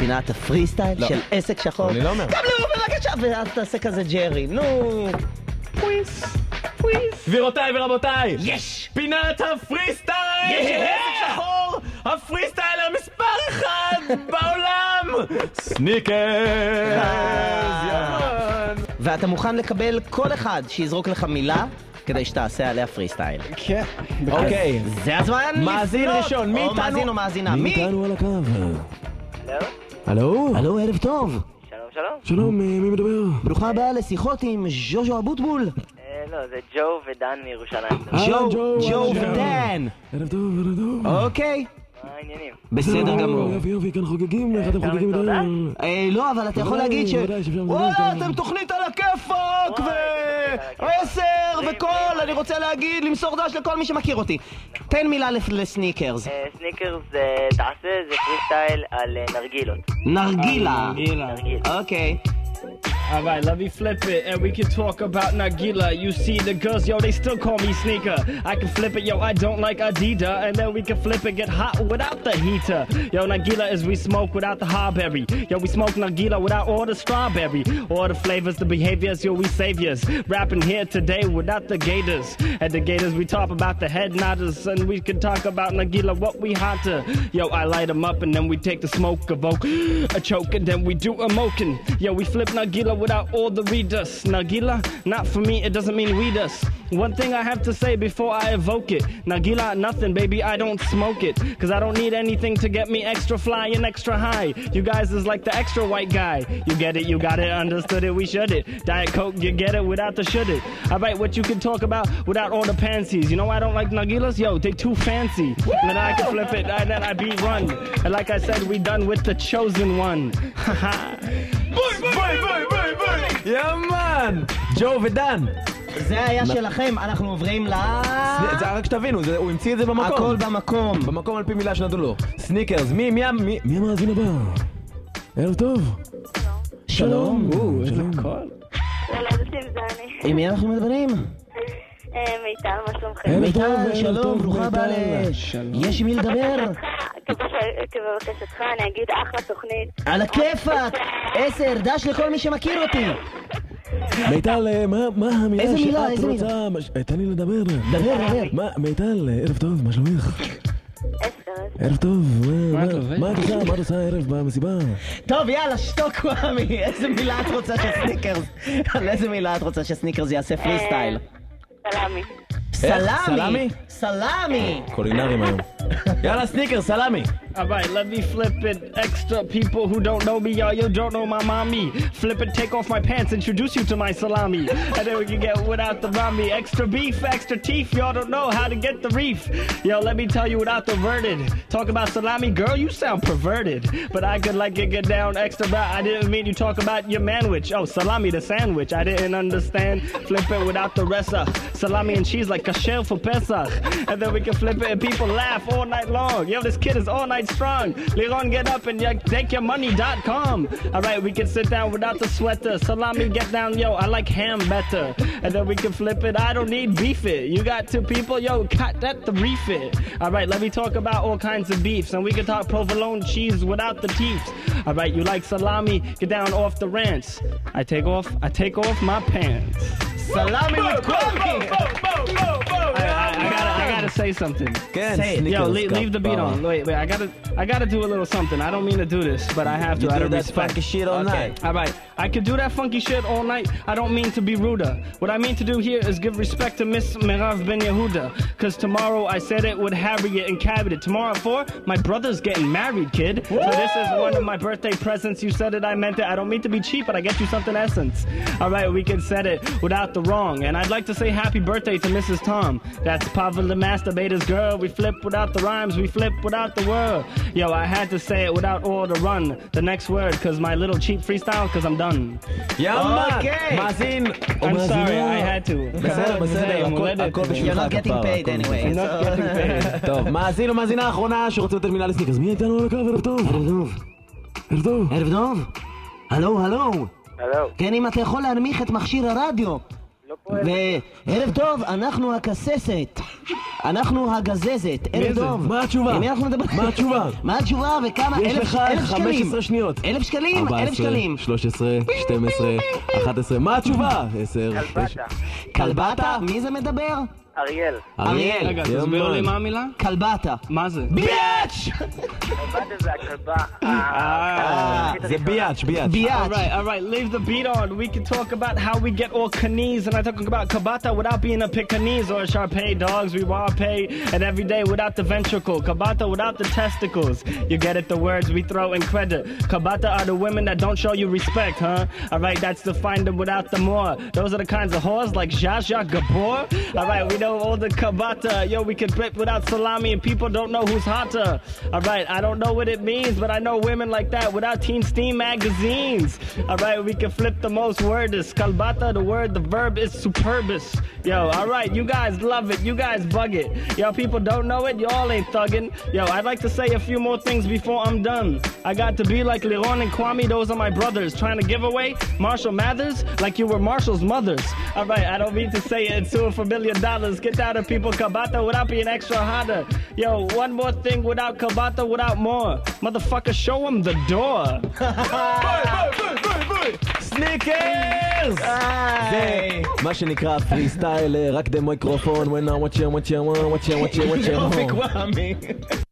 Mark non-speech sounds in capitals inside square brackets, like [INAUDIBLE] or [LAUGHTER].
פינת הפרי סטייל לא. של עסק שחור? אני לא אומר. גם לא, בבקשה, ואז תעשה כזה ג'רי, נו. פוויס, פוויס. גבירותיי ורבותיי, יש! פינת הפרי סטייל! יש! של עסק שחור! הפרי סטייל המספר אחד בעולם! סניקרס! יאמן! ואתה מוכן לקבל כל אחד שיזרוק לך מילה כדי שתעשה עליה פרי סטייל. כן. אוקיי, זה הזמן מאזין לפנות. ראשון, מי או איתנו? מאזין או מאזינה, מי מי? איתנו על הקו? הלו? הלו, ערב טוב. שלום שלום. שלום, אה, מי מדבר? ברוכה הבאה לשיחות עם ז'וז'ו אבוטבול. אה, לא, זה ג'ו ודן מירושלים. ג'ו, ג'ו, אהלן. ודן. ערב טוב, ערב טוב. אוקיי, מה העניינים? בסדר גמור. יופי, יופי, כאן חוגגים, איך אתם חוגגים למסור איתנו? אה, לא, אבל אתה יכול בוודאי, להגיד ש... וואלה, איתנו. אתם תוכנית על הכיפאק, ו... עשר. וכל, אני רוצה להגיד, למסור דש לכל מי שמכיר אותי. תן מילה לסניקרס. אה, סניקרס, אה, תעשה איזה פרי סטייל על אה, נרגילות. נרגילה. נרגיל. אוקיי. Alright, let me flip it and we can talk about Nagila. You see, the girls, yo, they still call me Sneaker. I can flip it, yo, I don't like Adidas. And then we can flip it, get hot without the heater. Yo, Nagila is we smoke without the hawberry. Yo, we smoke Nagila without all the strawberry. All the flavors, the behaviors, yo, we saviors. Rapping here today without the gators. At the gators, we talk about the head nodders. And we can talk about Nagila, what we hotter. Yo, I light them up and then we take the smoke, evoke a choke, and then we do a mokin. Yo, we flip Nagila without all the readers. Nagila, not for me, it doesn't mean weed us. One thing I have to say before I evoke it. Nagila, nothing, baby, I don't smoke it. Cause I don't need anything to get me extra fly and extra high. You guys is like the extra white guy. You get it, you got it, understood it, we should it. Diet Coke, you get it without the should it. I write what you can talk about without all the pansies. You know I don't like Nagilas? Yo, they too fancy. And then I can flip it, and then I be run. And like I said, we done with the chosen one. [LAUGHS] boy, boy, boy, יאמן! ג'ו ודן! זה היה שלכם, אנחנו עוברים ל... זה- זה רק שתבינו, זה- הוא המציא את זה במקום. הכל במקום. במקום על פי מילה שנתנו לו. סניקרס, מי, מי, ה- מי, מי המאזין הבא? ערב טוב. שלום. Ooh, is it called? ילדתי זה אני. עם מי אנחנו מדברים? אה, מיטל, מה שלומכם? ערב טוב, מיטל, ערב שלום, טוב, ברוכה הבאה מיטל. ל... שלום. יש עם מי לדבר? כבקשתך אני אגיד אחלה תוכנית. על הכיפאק! עשר, דש לכל מי שמכיר אותי. מיטל, אה, מה- מה המילה איזה מילה, שאת איזה מילה? רוצה? מש- אה, תן לי לדבר. דבר, דבר. מה, מיטל, אה, ערב טוב, מה שלומך? ערב טוב, מה- מה את עושה? מה את עושה הערב במסיבה? טוב, יאללה, שתוק וואמי. איזה מילה את רוצה שסניקרס... על איזה מילה את רוצה שסניקרס יעשה פרי סטייל? סלמי! סלמי? סלמי! קולינרים היום. יאללה, סניקרס, סלמי! Alright, let me flip it. Extra people who don't know me, y'all, you don't know my mommy. Flip it, take off my pants, introduce you to my salami. And then we can get without the rami. Extra beef, extra teeth, y'all don't know how to get the reef. Yo, let me tell you without the worded. Talk about salami, girl, you sound perverted. But I could like it, get down extra. I didn't mean you talk about your manwich. Oh, salami, the sandwich. I didn't understand. Flip it without the rest of salami and cheese like kasher for Pesach. And then we can flip it and people laugh all night long. Yo, this kid is all night quite strong. Leron, get up and take your money.com. All right, we can sit down without the sweater. Salami, get down, yo. I like ham better. And then we can flip it. I don't need beef it. You got two people, yo. Cut that the refit. All right, let me talk about all kinds of beefs. And we can talk provolone cheese without the teeth. All right, you like salami? Get down off the ranch. I take off, I take off my pants. Salami with say something. Good. Say it. Yo, leave, leave the beat on. Wait, wait. I gotta, I gotta do a little something. I don't mean to do this, but I have to. You I do that respect. funky shit all okay. night. All right. I could do that funky shit all night. I don't mean to be ruder. What I mean to do here is give respect to Miss Merav Ben Yehuda, cause tomorrow I said it with Harriet and Cabinet. Tomorrow at four, my brother's getting married, kid. Woo! So this is one of my birthday presents. You said it, I meant it. I don't mean to be cheap, but I get you something essence. All right, we can set it without the wrong. And I'd like to say happy birthday to Mrs. Tom. That's Pavel Lemas masturbator's girl. We flip without the rhymes, we flip without the word. Yo, I had to say it without all the run. The next word, cause my little cheap freestyle, cause I'm done. אוקיי. מאזין! I'm מאזינה. sorry, I had to. בסדר, בסדר, הכל-. הכל You're בשבילך, not getting paid anyway. I'm not getting paid. טוב, מאזין או מאזינה האחרונה שרוצה לתת מילה לסניקרס. אז מי איתנו על הקו? ערב טוב. ערב טוב. ערב טוב. ערב טוב. הלו, הלו. הלו. כן, אם אתה יכול להנמיך את מכשיר הרדיו. לא. וערב טוב, אנחנו הכססת. אנחנו הגזזת. ערב? טוב. מה התשובה? עם מי אנחנו מדברים? מה התשובה? [LAUGHS] מה התשובה וכמה? יש אלף- לך אלף שקלים. 15 שניות. אלף שקלים? אלף 14, שקלים. 13, 12, 11, מה התשובה? 10, כלבתה. כלבתה? מי זה מדבר? אריאל. אריאל. רגע, תסביר לי מה המילה? כלבתה. מה זה? ביאץ'! כלבתה זה הכלבה. Is it biatch, biatch? Biatch. All right, all right. Leave the beat on. We can talk about how we get all canes, and I talk about Kabata without being a Pekingese or a Sharpei dogs, we Wape, and every day without the ventricle. Kabata without the testicles. You get it, the words we throw in credit. Kabata are the women that don't show you respect, huh? All right, that's the finder without the more. Those are the kinds of whores like Zsa Zsa, Gabor. All right, we know all the Kabata. Yo, we can rip without salami, and people don't know who's hotter. All right, I don't know what it means, but I know women like that without teen magazines. Alright, we can flip the most wordest. Kalbata, the word, the verb is superbus. Yo, alright, you guys love it. You guys bug it. Yo, people don't know it. Y'all ain't thuggin'. Yo, I'd like to say a few more things before I'm done. I got to be like Leon and Kwame. Those are my brothers. Trying to give away Marshall Mathers like you were Marshall's mothers. Alright, I don't mean to say it. It's two for million dollars. Get out of people Kabata without being extra harder. Yo, one more thing without Kabata, without more. Motherfucker, show them the door. [LAUGHS] סניקרס! זה מה שנקרא פרי סטייל, רק דה מיקרופון, when I watch you, watch you, watch you, watch you, watch you.